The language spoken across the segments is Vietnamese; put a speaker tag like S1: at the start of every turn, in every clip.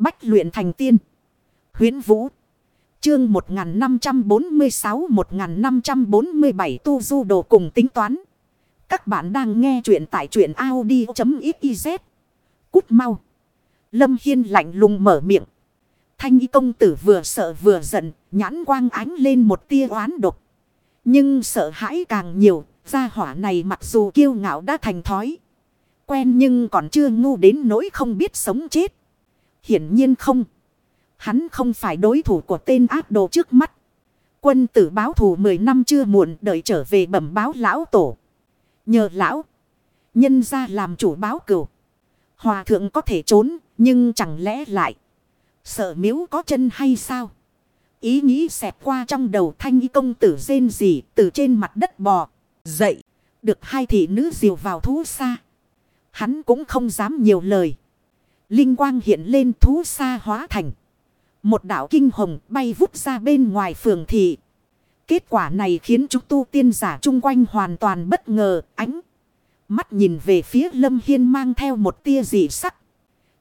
S1: Bách luyện thành tiên. huyễn Vũ. Chương 1546-1547 Tu Du Đồ cùng tính toán. Các bạn đang nghe truyện tại truyện Audi.xyz. Cút mau. Lâm Hiên lạnh lùng mở miệng. Thanh y công tử vừa sợ vừa giận, nhãn quang ánh lên một tia oán độc. Nhưng sợ hãi càng nhiều, gia hỏa này mặc dù kiêu ngạo đã thành thói. Quen nhưng còn chưa ngu đến nỗi không biết sống chết. Hiển nhiên không. Hắn không phải đối thủ của tên ác đồ trước mắt. Quân tử báo thù 10 năm chưa muộn đợi trở về bẩm báo lão tổ. Nhờ lão. Nhân ra làm chủ báo cửu. Hòa thượng có thể trốn. Nhưng chẳng lẽ lại. Sợ miếu có chân hay sao? Ý nghĩ xẹp qua trong đầu thanh y công tử rên gì từ trên mặt đất bò. Dậy. Được hai thị nữ diều vào thú xa. Hắn cũng không dám nhiều lời. Linh quang hiện lên thú xa hóa thành. Một đảo kinh hồng bay vút ra bên ngoài phường thị. Kết quả này khiến chúng tu tiên giả chung quanh hoàn toàn bất ngờ. Ánh mắt nhìn về phía Lâm Hiên mang theo một tia dị sắc.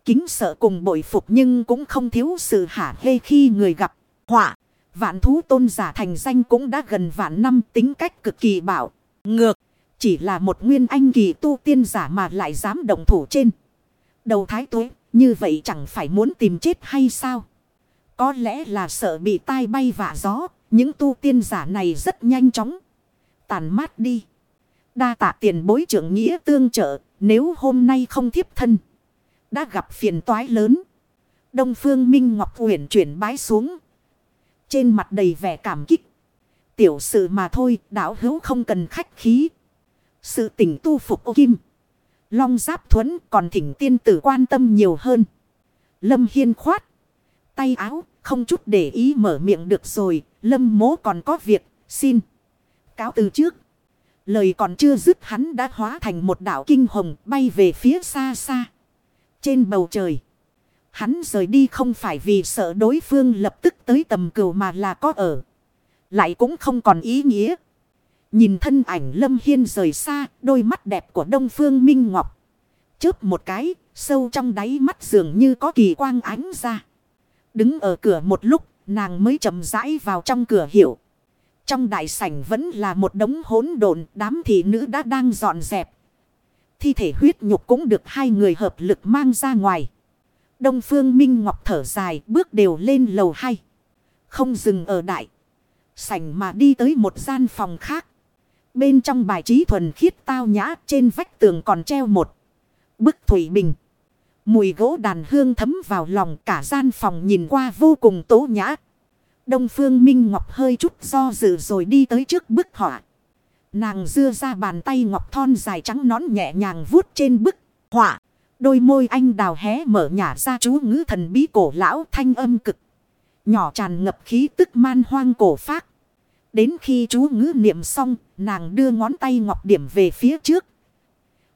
S1: Kính sợ cùng bội phục nhưng cũng không thiếu sự hả hê khi người gặp họa. Vạn thú tôn giả thành danh cũng đã gần vạn năm tính cách cực kỳ bảo. Ngược, chỉ là một nguyên anh kỳ tu tiên giả mà lại dám động thủ trên. Đầu thái tuế, như vậy chẳng phải muốn tìm chết hay sao? Có lẽ là sợ bị tai bay vạ gió, những tu tiên giả này rất nhanh chóng. Tàn mát đi. Đa tạ tiền bối trưởng nghĩa tương trợ, nếu hôm nay không thiếp thân. Đã gặp phiền toái lớn. Đông phương Minh Ngọc Uyển chuyển bái xuống. Trên mặt đầy vẻ cảm kích. Tiểu sự mà thôi, đảo hữu không cần khách khí. Sự tỉnh tu phục ô kim. Long giáp thuẫn còn thỉnh tiên tử quan tâm nhiều hơn. Lâm Hiên khoát. Tay áo, không chút để ý mở miệng được rồi. Lâm mố còn có việc, xin. Cáo từ trước. Lời còn chưa dứt hắn đã hóa thành một đảo kinh hồng bay về phía xa xa. Trên bầu trời. Hắn rời đi không phải vì sợ đối phương lập tức tới tầm cửu mà là có ở. Lại cũng không còn ý nghĩa. Nhìn thân ảnh Lâm Hiên rời xa, đôi mắt đẹp của Đông Phương Minh Ngọc. Chớp một cái, sâu trong đáy mắt dường như có kỳ quang ánh ra. Đứng ở cửa một lúc, nàng mới chậm rãi vào trong cửa hiệu. Trong đại sảnh vẫn là một đống hỗn độn, đám thị nữ đã đang dọn dẹp. Thi thể huyết nhục cũng được hai người hợp lực mang ra ngoài. Đông Phương Minh Ngọc thở dài bước đều lên lầu hai. Không dừng ở đại. Sảnh mà đi tới một gian phòng khác. Bên trong bài trí thuần khiết tao nhã, trên vách tường còn treo một bức thủy bình. Mùi gỗ đàn hương thấm vào lòng, cả gian phòng nhìn qua vô cùng tố nhã. Đông Phương Minh Ngọc hơi chút do dự rồi đi tới trước bức họa. Nàng dưa ra bàn tay ngọc thon dài trắng nón nhẹ nhàng vuốt trên bức họa. Đôi môi anh đào hé mở nhả ra chú ngữ thần bí cổ lão thanh âm cực. Nhỏ tràn ngập khí tức man hoang cổ phác. Đến khi chú ngữ niệm xong, nàng đưa ngón tay ngọc điểm về phía trước.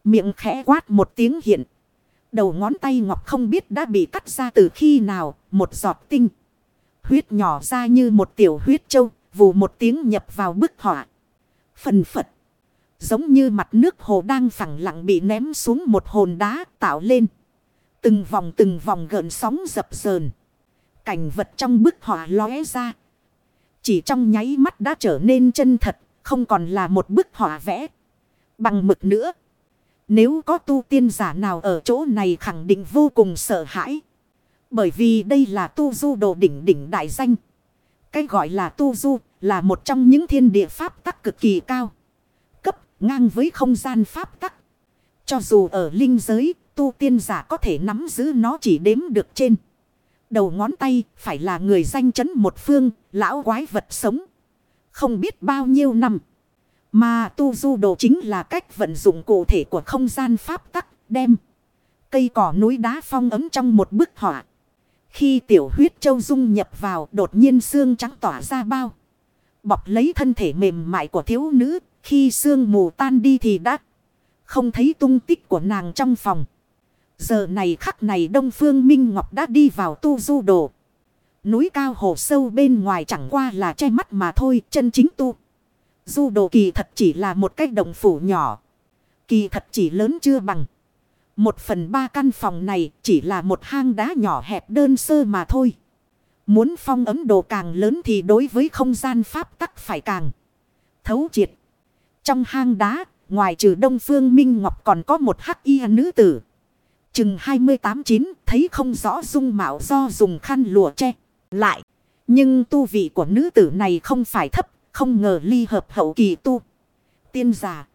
S1: Miệng khẽ quát một tiếng hiện. Đầu ngón tay ngọc không biết đã bị cắt ra từ khi nào, một giọt tinh. Huyết nhỏ ra như một tiểu huyết châu, vù một tiếng nhập vào bức họa. Phần phật. Giống như mặt nước hồ đang phẳng lặng bị ném xuống một hồn đá tạo lên. Từng vòng từng vòng gợn sóng dập sờn. Cảnh vật trong bức họa lóe ra. Chỉ trong nháy mắt đã trở nên chân thật, không còn là một bức họa vẽ. Bằng mực nữa. Nếu có tu tiên giả nào ở chỗ này khẳng định vô cùng sợ hãi. Bởi vì đây là tu du đồ đỉnh đỉnh đại danh. Cái gọi là tu du là một trong những thiên địa pháp tắc cực kỳ cao. Cấp ngang với không gian pháp tắc. Cho dù ở linh giới, tu tiên giả có thể nắm giữ nó chỉ đếm được trên. Đầu ngón tay phải là người danh chấn một phương, lão quái vật sống. Không biết bao nhiêu năm. Mà tu du đồ chính là cách vận dụng cụ thể của không gian pháp tắc, đem. Cây cỏ núi đá phong ấm trong một bức họa. Khi tiểu huyết châu dung nhập vào đột nhiên xương trắng tỏa ra bao. Bọc lấy thân thể mềm mại của thiếu nữ. Khi xương mù tan đi thì đã không thấy tung tích của nàng trong phòng. Giờ này khắc này Đông Phương Minh Ngọc đã đi vào tu du đồ. Núi cao hồ sâu bên ngoài chẳng qua là che mắt mà thôi, chân chính tu. Du đồ kỳ thật chỉ là một cái động phủ nhỏ. Kỳ thật chỉ lớn chưa bằng. Một phần ba căn phòng này chỉ là một hang đá nhỏ hẹp đơn sơ mà thôi. Muốn phong ấm đồ càng lớn thì đối với không gian pháp tắc phải càng thấu triệt. Trong hang đá, ngoài trừ Đông Phương Minh Ngọc còn có một hắc y nữ tử. Chừng 28-9 thấy không rõ dung mạo do dùng khăn lụa che lại. Nhưng tu vị của nữ tử này không phải thấp, không ngờ ly hợp hậu kỳ tu. Tiên giả.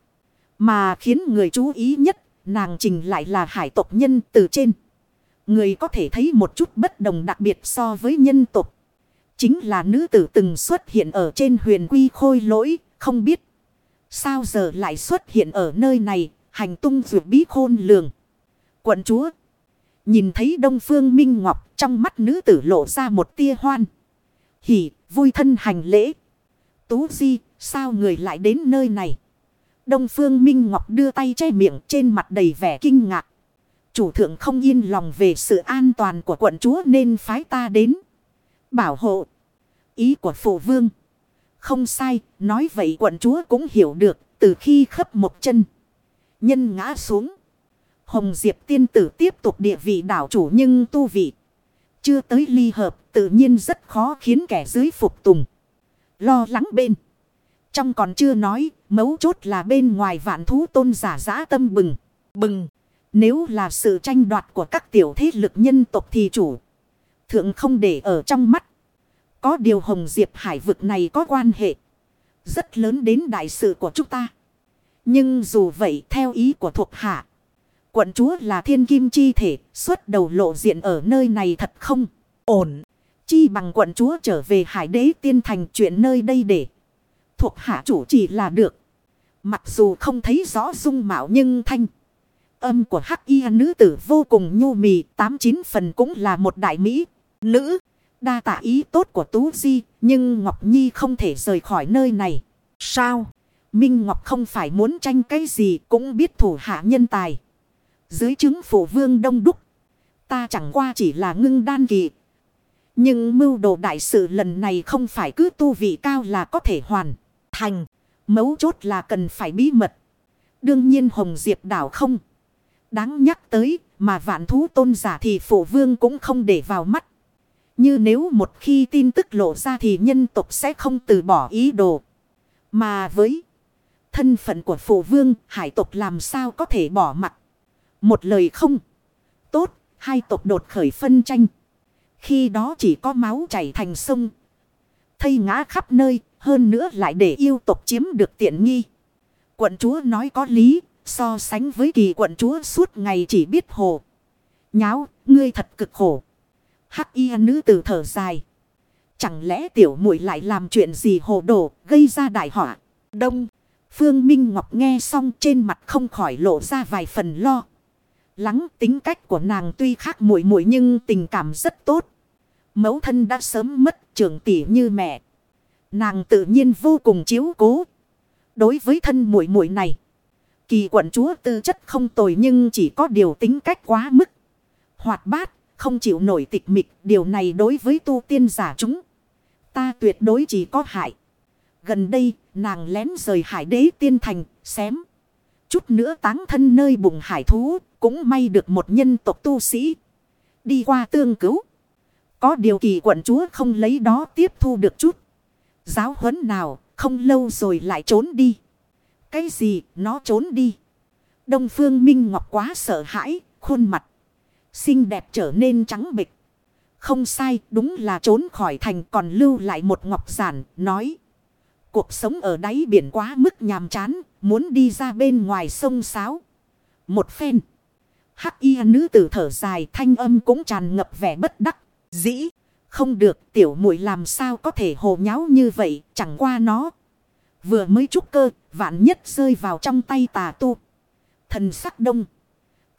S1: Mà khiến người chú ý nhất, nàng trình lại là hải tộc nhân từ trên. Người có thể thấy một chút bất đồng đặc biệt so với nhân tộc. Chính là nữ tử từng xuất hiện ở trên huyền quy khôi lỗi, không biết. Sao giờ lại xuất hiện ở nơi này, hành tung vượt bí khôn lường. Quận chúa. Nhìn thấy Đông Phương Minh Ngọc trong mắt nữ tử lộ ra một tia hoan. Hỉ, vui thân hành lễ. Tú Di, sao người lại đến nơi này? Đông Phương Minh Ngọc đưa tay che miệng trên mặt đầy vẻ kinh ngạc. Chủ thượng không yên lòng về sự an toàn của quận chúa nên phái ta đến. Bảo hộ. Ý của phụ vương. Không sai, nói vậy quận chúa cũng hiểu được từ khi khấp một chân. Nhân ngã xuống. Hồng Diệp tiên tử tiếp tục địa vị đảo chủ nhưng tu vị. Chưa tới ly hợp tự nhiên rất khó khiến kẻ dưới phục tùng. Lo lắng bên. Trong còn chưa nói, mấu chốt là bên ngoài vạn thú tôn giả giã tâm bừng. Bừng. Nếu là sự tranh đoạt của các tiểu thế lực nhân tộc thì chủ. Thượng không để ở trong mắt. Có điều Hồng Diệp Hải vực này có quan hệ. Rất lớn đến đại sự của chúng ta. Nhưng dù vậy theo ý của thuộc hạ. Quận chúa là thiên kim chi thể. Xuất đầu lộ diện ở nơi này thật không ổn. Chi bằng quận chúa trở về hải đế tiên thành chuyện nơi đây để. Thuộc hạ chủ chỉ là được. Mặc dù không thấy rõ dung mạo nhưng thanh. Âm của hắc y nữ tử vô cùng nhu mì. Tám chín phần cũng là một đại mỹ. Nữ. Đa tạ ý tốt của Tú Di. Nhưng Ngọc Nhi không thể rời khỏi nơi này. Sao? Minh Ngọc không phải muốn tranh cái gì, cũng biết thủ hạ nhân tài. Dưới chứng phủ vương đông đúc. Ta chẳng qua chỉ là ngưng đan kỳ. Nhưng mưu đồ đại sự lần này không phải cứ tu vị cao là có thể hoàn thành. Mấu chốt là cần phải bí mật. Đương nhiên Hồng Diệp đảo không. Đáng nhắc tới mà vạn thú tôn giả thì phổ vương cũng không để vào mắt. Như nếu một khi tin tức lộ ra thì nhân tộc sẽ không từ bỏ ý đồ. Mà với thân phận của phổ vương, hải tộc làm sao có thể bỏ mặt. Một lời không. Tốt, hai tộc đột khởi phân tranh. Khi đó chỉ có máu chảy thành sông. Thây ngã khắp nơi, hơn nữa lại để yêu tộc chiếm được tiện nghi. Quận chúa nói có lý, so sánh với kỳ quận chúa suốt ngày chỉ biết hồ. Nháo, ngươi thật cực khổ. Hắc y nữ tử thở dài. Chẳng lẽ tiểu muội lại làm chuyện gì hồ đồ, gây ra đại họa. Đông, Phương Minh Ngọc nghe xong trên mặt không khỏi lộ ra vài phần lo lắng tính cách của nàng tuy khác muội muội nhưng tình cảm rất tốt. Mẫu thân đã sớm mất trưởng tỷ như mẹ. Nàng tự nhiên vô cùng chiếu cố. Đối với thân muội muội này. Kỳ quận chúa tư chất không tồi nhưng chỉ có điều tính cách quá mức. Hoạt bát, không chịu nổi tịch mịch. Điều này đối với tu tiên giả chúng. Ta tuyệt đối chỉ có hại. Gần đây, nàng lén rời hải đế tiên thành, xém. Chút nữa táng thân nơi bụng hải thú, cũng may được một nhân tộc tu sĩ. Đi qua tương cứu. Có điều kỳ quận chúa không lấy đó tiếp thu được chút. Giáo huấn nào, không lâu rồi lại trốn đi. Cái gì, nó trốn đi. Đông Phương Minh Ngọc quá sợ hãi, khuôn mặt. Xinh đẹp trở nên trắng bịch. Không sai, đúng là trốn khỏi thành còn lưu lại một ngọc giản, nói. Cuộc sống ở đáy biển quá mức nhàm chán, muốn đi ra bên ngoài sông sáo. Một phen. Hắc y nữ tử thở dài thanh âm cũng tràn ngập vẻ bất đắc. Dĩ. Không được tiểu muội làm sao có thể hồ nháo như vậy. Chẳng qua nó. Vừa mới trúc cơ. Vạn nhất rơi vào trong tay tà tu. Thần sắc đông.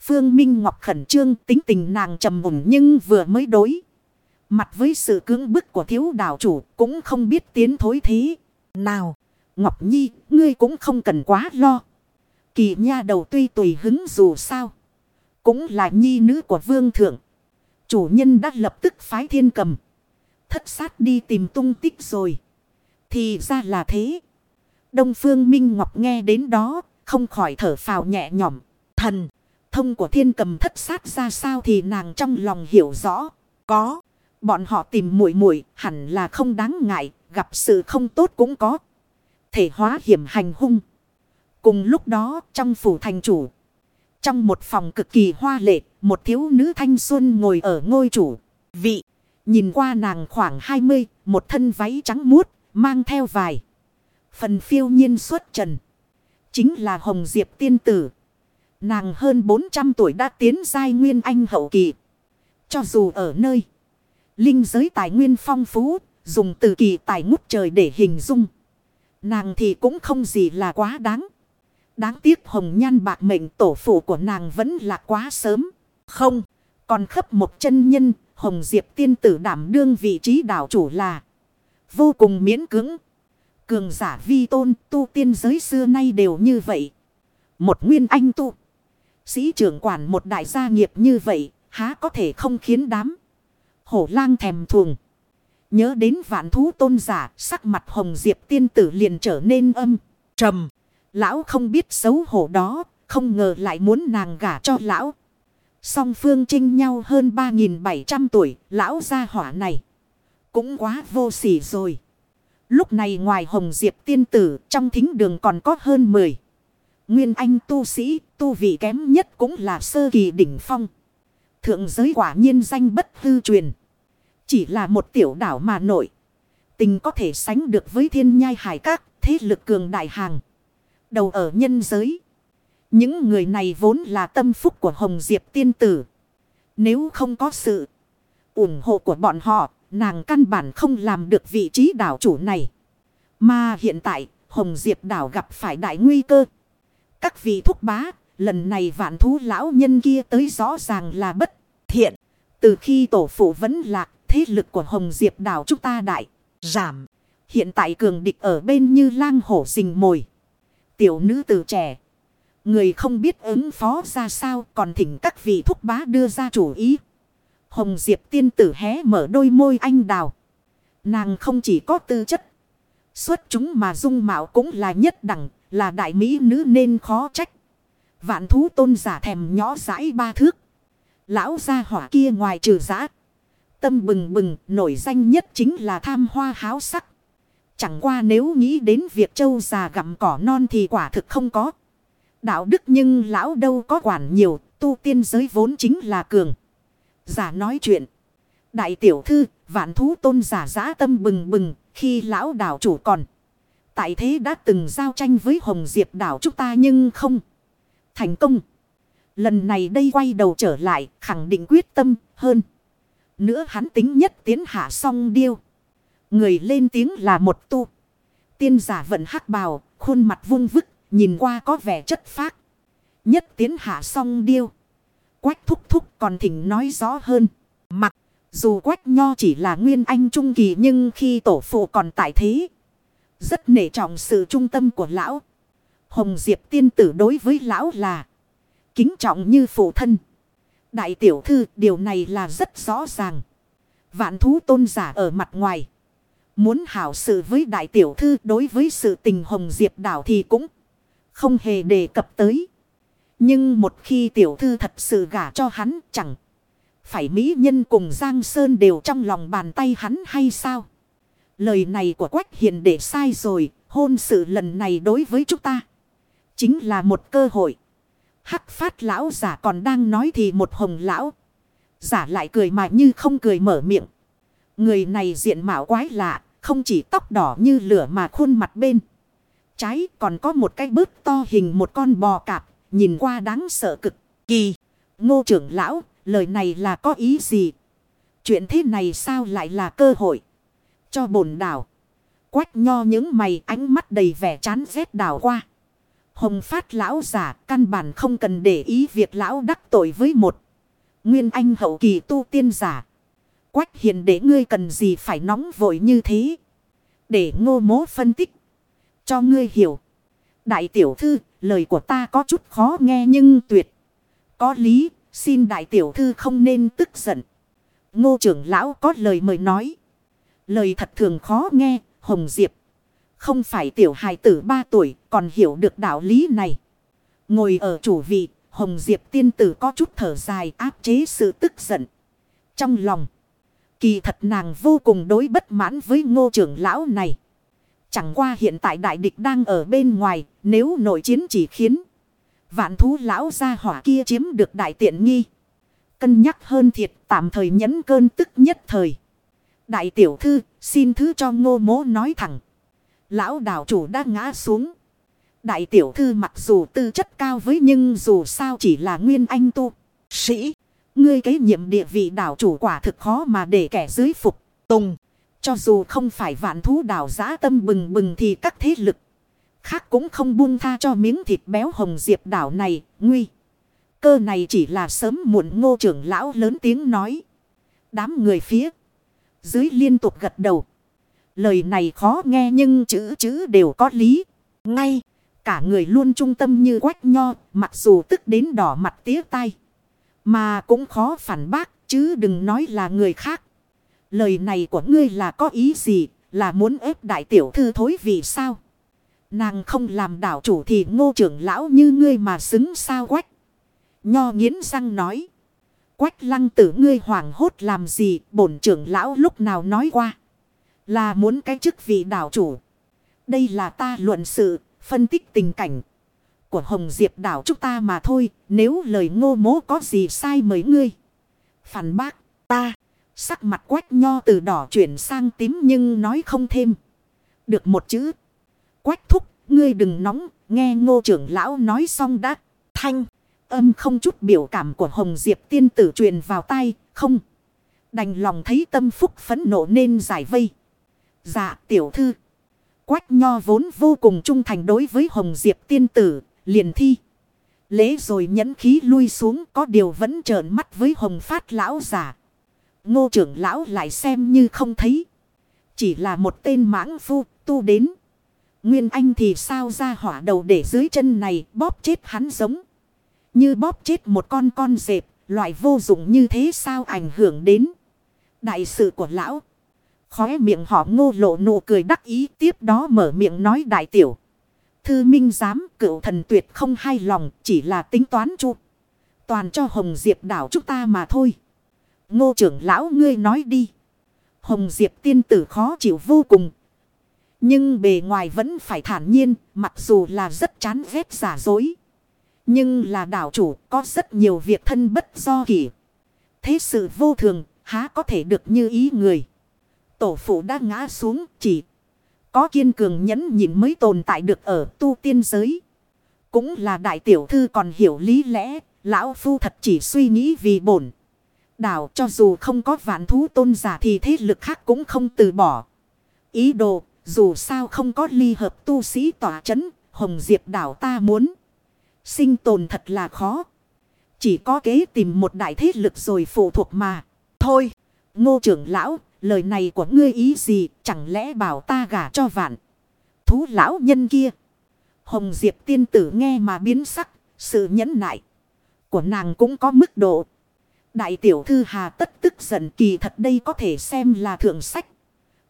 S1: Phương Minh Ngọc khẩn trương tính tình nàng trầm mùn nhưng vừa mới đối. Mặt với sự cưỡng bức của thiếu đảo chủ cũng không biết tiến thối thế. Nào, Ngọc Nhi, ngươi cũng không cần quá lo. Kỳ nha đầu tuy tùy hứng dù sao. Cũng là nhi nữ của vương thượng. Chủ nhân đã lập tức phái thiên cầm. Thất sát đi tìm tung tích rồi. Thì ra là thế. Đông phương Minh Ngọc nghe đến đó. Không khỏi thở phào nhẹ nhõm. Thần. thông của thiên cầm thất sát ra sao thì nàng trong lòng hiểu rõ. Có. Bọn họ tìm muội muội hẳn là không đáng ngại. Gặp sự không tốt cũng có. Thể hóa hiểm hành hung. Cùng lúc đó, trong phủ thành chủ. Trong một phòng cực kỳ hoa lệ. Một thiếu nữ thanh xuân ngồi ở ngôi chủ. Vị. Nhìn qua nàng khoảng 20. Một thân váy trắng muốt. Mang theo vài. Phần phiêu nhiên xuất trần. Chính là Hồng Diệp tiên tử. Nàng hơn 400 tuổi đã tiến giai nguyên anh hậu kỳ. Cho dù ở nơi. Linh giới tài nguyên phong phú. Dùng từ kỳ tài ngút trời để hình dung. Nàng thì cũng không gì là quá đáng. Đáng tiếc hồng nhan bạc mệnh tổ phụ của nàng vẫn là quá sớm. Không. Còn khắp một chân nhân. Hồng Diệp tiên tử đảm đương vị trí đảo chủ là. Vô cùng miễn cứng, Cường giả vi tôn tu tiên giới xưa nay đều như vậy. Một nguyên anh tu. Sĩ trưởng quản một đại gia nghiệp như vậy. Há có thể không khiến đám. Hổ lang thèm thuồng. Nhớ đến vạn thú tôn giả. Sắc mặt hồng diệp tiên tử liền trở nên âm. Trầm. Lão không biết xấu hổ đó. Không ngờ lại muốn nàng gả cho lão. Song phương trinh nhau hơn 3.700 tuổi. Lão gia hỏa này. Cũng quá vô sỉ rồi. Lúc này ngoài Hồng Diệp tiên tử trong thính đường còn có hơn 10. Nguyên anh tu sĩ, tu vị kém nhất cũng là sơ kỳ đỉnh phong. Thượng giới quả nhiên danh bất hư truyền. Chỉ là một tiểu đảo mà nổi. Tình có thể sánh được với thiên nhai hải các, thế lực cường đại hàng. Đầu ở nhân giới. Những người này vốn là tâm phúc của Hồng Diệp tiên tử. Nếu không có sự ủng hộ của bọn họ, Nàng căn bản không làm được vị trí đảo chủ này. Mà hiện tại, Hồng Diệp đảo gặp phải đại nguy cơ. Các vị thúc bá, lần này vạn thú lão nhân kia tới rõ ràng là bất thiện. Từ khi tổ phụ vẫn lạc, thế lực của Hồng Diệp đảo chúng ta đại, giảm. Hiện tại cường địch ở bên như lang hổ rình mồi. Tiểu nữ từ trẻ. Người không biết ứng phó ra sao còn thỉnh các vị thúc bá đưa ra chủ ý. Hồng Diệp tiên tử hé mở đôi môi anh đào. Nàng không chỉ có tư chất. Xuất chúng mà dung mạo cũng là nhất đẳng, là đại mỹ nữ nên khó trách. Vạn thú tôn giả thèm nhỏ rãi ba thước. Lão gia hỏa kia ngoài trừ giã. Tâm bừng bừng, nổi danh nhất chính là tham hoa háo sắc. Chẳng qua nếu nghĩ đến việc châu già gặm cỏ non thì quả thực không có. Đạo đức nhưng lão đâu có quản nhiều, tu tiên giới vốn chính là cường giả nói chuyện. Đại tiểu thư, vạn thú tôn giả giã tâm bừng bừng, khi lão đảo chủ còn. Tại thế đã từng giao tranh với Hồng Diệp đảo chúng ta nhưng không thành công. Lần này đây quay đầu trở lại, khẳng định quyết tâm hơn. Nữa hắn tính nhất tiến hạ song điêu. Người lên tiếng là một tu. Tiên giả vận hắc bào, khuôn mặt vung vức, nhìn qua có vẻ chất phác. Nhất tiến hạ song điêu. Quách thúc thúc còn thỉnh nói rõ hơn. Mặc dù quách nho chỉ là nguyên anh trung kỳ nhưng khi tổ phụ còn tại thế. Rất nể trọng sự trung tâm của lão. Hồng Diệp tiên tử đối với lão là kính trọng như phụ thân. Đại tiểu thư, điều này là rất rõ ràng. Vạn thú tôn giả ở mặt ngoài. Muốn hảo sự với đại tiểu thư, đối với sự tình Hồng Diệp đảo thì cũng không hề đề cập tới. Nhưng một khi tiểu thư thật sự gả cho hắn, chẳng. Phải mỹ nhân cùng Giang Sơn đều trong lòng bàn tay hắn hay sao? Lời này của Quách Hiền để sai rồi. Hôn sự lần này đối với chúng ta. Chính là một cơ hội. Hắc phát lão giả còn đang nói thì một hồng lão. Giả lại cười mà như không cười mở miệng. Người này diện mạo quái lạ. Không chỉ tóc đỏ như lửa mà khuôn mặt bên. Trái còn có một cái bớt to hình một con bò cạp Nhìn qua đáng sợ cực kỳ. Ngô trưởng lão, lời này là có ý gì? Chuyện thế này sao lại là cơ hội? Cho bổn đảo. Quách nho những mày ánh mắt đầy vẻ chán ghét đảo qua. Hồng phát lão giả căn bản không cần để ý việc lão đắc tội với một. Nguyên anh hậu kỳ tu tiên giả. Quách hiền để ngươi cần gì phải nóng vội như thế. Để ngô mố phân tích. Cho ngươi hiểu. Đại tiểu thư Lời của ta có chút khó nghe nhưng tuyệt. Có lý, xin đại tiểu thư không nên tức giận. Ngô trưởng lão có lời mời nói. Lời thật thường khó nghe, Hồng Diệp. Không phải tiểu hài tử ba tuổi, còn hiểu được đạo lý này. Ngồi ở chủ vị, Hồng Diệp tiên tử có chút thở dài áp chế sự tức giận. Trong lòng. Kỳ thật nàng vô cùng đối bất mãn với ngô trưởng lão này. Chẳng qua hiện tại đại địch đang ở bên ngoài. Nếu nội chiến chỉ khiến. Vạn thú lão gia hỏa kia chiếm được đại tiện nghi. Cân nhắc hơn thiệt tạm thời nhẫn cơn tức nhất thời. Đại tiểu thư xin thứ cho ngô mố nói thẳng. Lão đảo chủ đã ngã xuống. Đại tiểu thư mặc dù tư chất cao với nhưng dù sao chỉ là nguyên anh tu. Sĩ, ngươi kế nhiệm địa vị đảo chủ quả thực khó mà để kẻ dưới phục, tùng. Cho dù không phải vạn thú đảo giã tâm bừng bừng thì các thế lực khác cũng không buông tha cho miếng thịt béo hồng diệp đảo này, nguy. Cơ này chỉ là sớm muộn ngô trưởng lão lớn tiếng nói. Đám người phía dưới liên tục gật đầu. Lời này khó nghe nhưng chữ chữ đều có lý. Ngay, cả người luôn trung tâm như quách nho, mặc dù tức đến đỏ mặt tía tai. Mà cũng khó phản bác, chứ đừng nói là người khác. Lời này của ngươi là có ý gì, là muốn ép đại tiểu thư thối vì sao? Nàng không làm đảo chủ thì ngô trưởng lão như ngươi mà xứng sao quách. Nho nghiến răng nói. Quách lăng tử ngươi hoảng hốt làm gì bổn trưởng lão lúc nào nói qua. Là muốn cái chức vị đảo chủ. Đây là ta luận sự, phân tích tình cảnh. Của Hồng Diệp đảo chúng ta mà thôi, nếu lời ngô mố có gì sai mời ngươi. Phản bác, ta, sắc mặt quách nho từ đỏ chuyển sang tím nhưng nói không thêm. Được một chữ. Quách thúc, ngươi đừng nóng, nghe ngô trưởng lão nói xong đã. Thanh, âm không chút biểu cảm của Hồng Diệp tiên tử truyền vào tay, không. Đành lòng thấy tâm phúc phấn nộ nên giải vây. Dạ tiểu thư. Quách nho vốn vô cùng trung thành đối với Hồng Diệp tiên tử, liền thi. Lễ rồi nhẫn khí lui xuống có điều vẫn trợn mắt với Hồng Phát lão giả. Ngô trưởng lão lại xem như không thấy. Chỉ là một tên mãng phu tu đến. Nguyên Anh thì sao ra hỏa đầu để dưới chân này bóp chết hắn giống. Như bóp chết một con con dẹp, loại vô dụng như thế sao ảnh hưởng đến đại sự của lão. Khóe miệng họ ngô lộ nụ cười đắc ý tiếp đó mở miệng nói đại tiểu. Thư minh giám cựu thần tuyệt không hay lòng chỉ là tính toán chu. Toàn cho Hồng Diệp đảo chúng ta mà thôi. Ngô trưởng lão ngươi nói đi. Hồng Diệp tiên tử khó chịu vô cùng nhưng bề ngoài vẫn phải thản nhiên, mặc dù là rất chán ghét giả dối. Nhưng là đảo chủ, có rất nhiều việc thân bất do kỷ. Thế sự vô thường, há có thể được như ý người. Tổ phụ đã ngã xuống, chỉ có kiên cường nhẫn nhịn mới tồn tại được ở tu tiên giới. Cũng là đại tiểu thư còn hiểu lý lẽ, lão phu thật chỉ suy nghĩ vì bổn. Đảo cho dù không có vạn thú tôn giả thì thế lực khác cũng không từ bỏ. Ý đồ dù sao không có ly hợp tu sĩ tỏa chấn, Hồng Diệp đảo ta muốn. Sinh tồn thật là khó. Chỉ có kế tìm một đại thế lực rồi phụ thuộc mà. Thôi, ngô trưởng lão, lời này của ngươi ý gì, chẳng lẽ bảo ta gả cho vạn. Thú lão nhân kia. Hồng Diệp tiên tử nghe mà biến sắc, sự nhẫn nại của nàng cũng có mức độ. Đại tiểu thư hà tất tức giận kỳ thật đây có thể xem là thượng sách.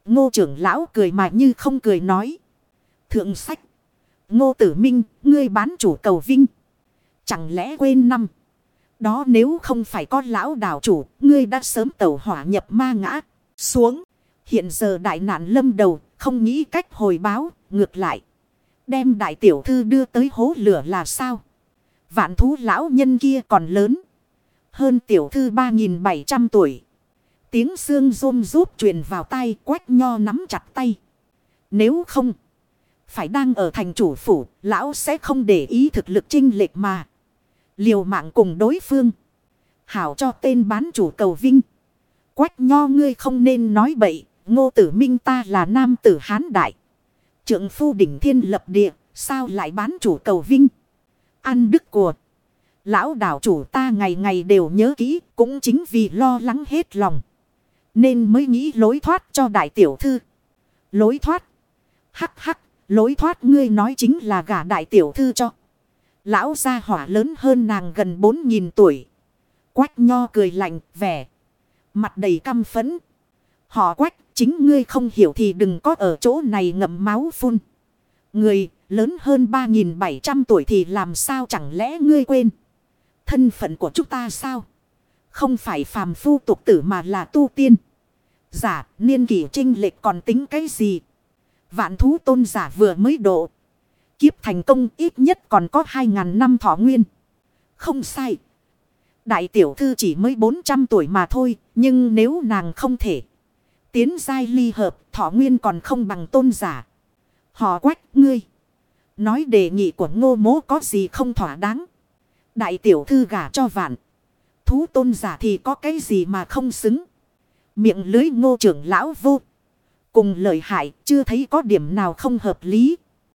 S1: Ngô trưởng lão cười mà như không cười nói. Thượng sách. Ngô tử minh, ngươi bán chủ cầu vinh. Chẳng lẽ quên năm. Đó nếu không phải có lão đảo chủ, ngươi đã sớm tẩu hỏa nhập ma ngã. Xuống. Hiện giờ đại nạn lâm đầu, không nghĩ cách hồi báo, ngược lại. Đem đại tiểu thư đưa tới hố lửa là sao? Vạn thú lão nhân kia còn lớn. Hơn tiểu thư 3.700 tuổi. Tiếng xương rôm rút truyền vào tay quách nho nắm chặt tay. Nếu không, phải đang ở thành chủ phủ, lão sẽ không để ý thực lực trinh lệch mà. Liều mạng cùng đối phương. Hảo cho tên bán chủ cầu vinh. Quách nho ngươi không nên nói bậy, ngô tử minh ta là nam tử hán đại. Trượng phu đỉnh thiên lập địa, sao lại bán chủ cầu vinh? Ăn đức của. Lão đảo chủ ta ngày ngày đều nhớ kỹ, cũng chính vì lo lắng hết lòng. Nên mới nghĩ lối thoát cho đại tiểu thư. Lối thoát. Hắc hắc. Lối thoát ngươi nói chính là gả đại tiểu thư cho. Lão gia hỏa lớn hơn nàng gần 4.000 tuổi. Quách nho cười lạnh vẻ. Mặt đầy căm phấn. Họ quách chính ngươi không hiểu thì đừng có ở chỗ này ngậm máu phun. Người lớn hơn 3.700 tuổi thì làm sao chẳng lẽ ngươi quên. Thân phận của chúng ta sao? Không phải phàm phu tục tử mà là tu tiên. Giả, niên kỷ trinh lệch còn tính cái gì? Vạn thú tôn giả vừa mới độ. Kiếp thành công ít nhất còn có 2.000 năm thọ nguyên. Không sai. Đại tiểu thư chỉ mới 400 tuổi mà thôi. Nhưng nếu nàng không thể. Tiến giai ly hợp, thọ nguyên còn không bằng tôn giả. Họ quách ngươi. Nói đề nghị của ngô mố có gì không thỏa đáng. Đại tiểu thư gả cho vạn. Thú tôn giả thì có cái gì mà không xứng. Miệng lưới ngô trưởng lão vô. Cùng lời hại, chưa thấy có điểm nào không hợp lý.